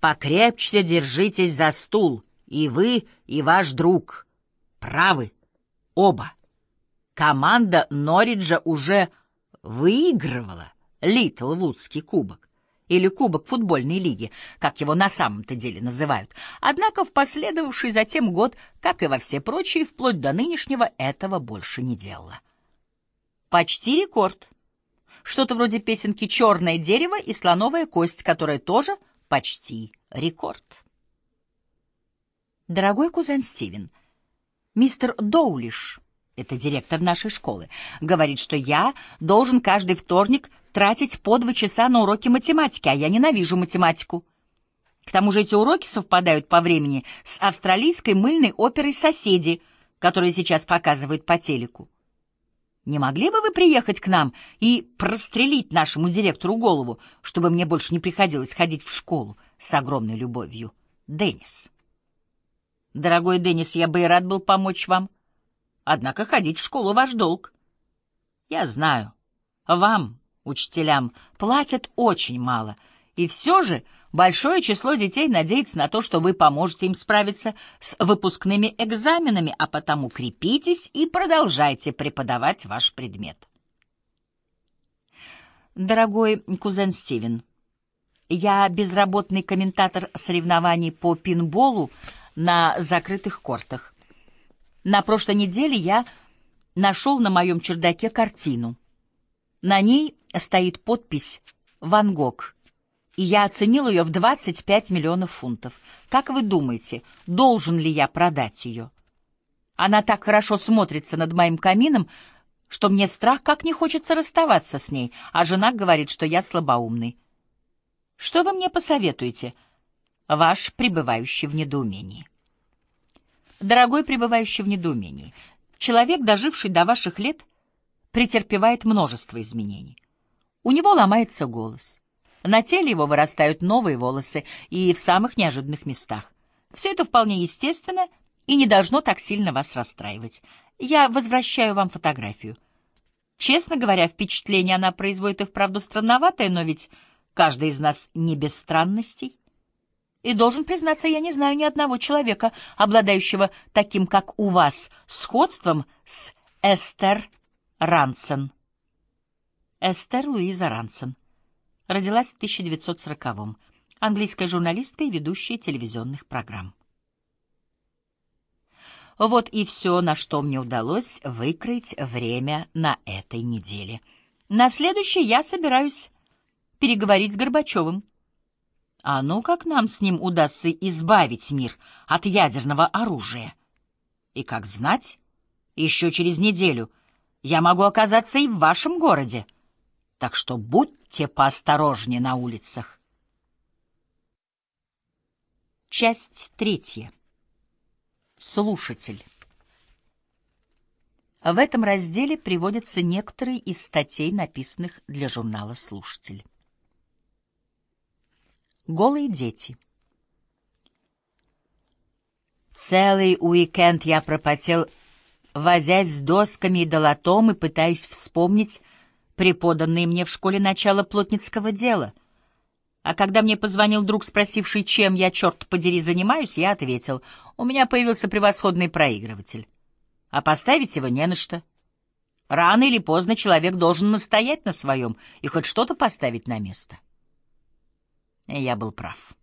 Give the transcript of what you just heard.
покрепче держитесь за стул, и вы, и ваш друг. Правы, оба. Команда Норриджа уже выигрывала Литлвудский кубок или Кубок футбольной лиги, как его на самом-то деле называют. Однако в последовавший затем год, как и во все прочие, вплоть до нынешнего, этого больше не делала. Почти рекорд. Что-то вроде песенки «Черное дерево» и «Слоновая кость», которая тоже почти рекорд. Дорогой кузен Стивен, мистер Доулиш, это директор нашей школы, говорит, что я должен каждый вторник тратить по два часа на уроки математики, а я ненавижу математику. К тому же эти уроки совпадают по времени с австралийской мыльной оперой «Соседи», которую сейчас показывают по телеку. Не могли бы вы приехать к нам и прострелить нашему директору голову, чтобы мне больше не приходилось ходить в школу с огромной любовью? Деннис. Дорогой Деннис, я бы и рад был помочь вам. Однако ходить в школу ваш долг. Я знаю. Вам, учителям, платят очень мало. И все же большое число детей надеется на то, что вы поможете им справиться с выпускными экзаменами, а потому крепитесь и продолжайте преподавать ваш предмет. Дорогой кузен Стивен, я безработный комментатор соревнований по пинболу на закрытых кортах. На прошлой неделе я нашел на моем чердаке картину. На ней стоит подпись «Ван Гог», и я оценил ее в 25 миллионов фунтов. Как вы думаете, должен ли я продать ее? Она так хорошо смотрится над моим камином, что мне страх как не хочется расставаться с ней, а жена говорит, что я слабоумный. Что вы мне посоветуете, ваш пребывающий в недоумении? Дорогой пребывающий в недоумении, человек, доживший до ваших лет, претерпевает множество изменений. У него ломается голос. На теле его вырастают новые волосы и в самых неожиданных местах. Все это вполне естественно и не должно так сильно вас расстраивать. Я возвращаю вам фотографию. Честно говоря, впечатление она производит и вправду странноватое, но ведь каждый из нас не без странностей. И должен признаться, я не знаю ни одного человека, обладающего таким, как у вас, сходством с Эстер Рансен. Эстер Луиза Рансен. Родилась в 1940-м. Английская журналистка и ведущая телевизионных программ. Вот и все, на что мне удалось выкроить время на этой неделе. На следующей я собираюсь переговорить с Горбачевым. А ну как нам с ним удастся избавить мир от ядерного оружия? И как знать, еще через неделю я могу оказаться и в вашем городе. Так что будьте поосторожнее на улицах. Часть третья. Слушатель. В этом разделе приводятся некоторые из статей, написанных для журнала «Слушатель». Голые дети. Целый уикенд я пропотел, возясь с досками и долотом и пытаясь вспомнить преподанные мне в школе начало плотницкого дела. А когда мне позвонил друг, спросивший, чем я, черт подери, занимаюсь, я ответил, у меня появился превосходный проигрыватель. А поставить его не на что. Рано или поздно человек должен настоять на своем и хоть что-то поставить на место. И я был прав.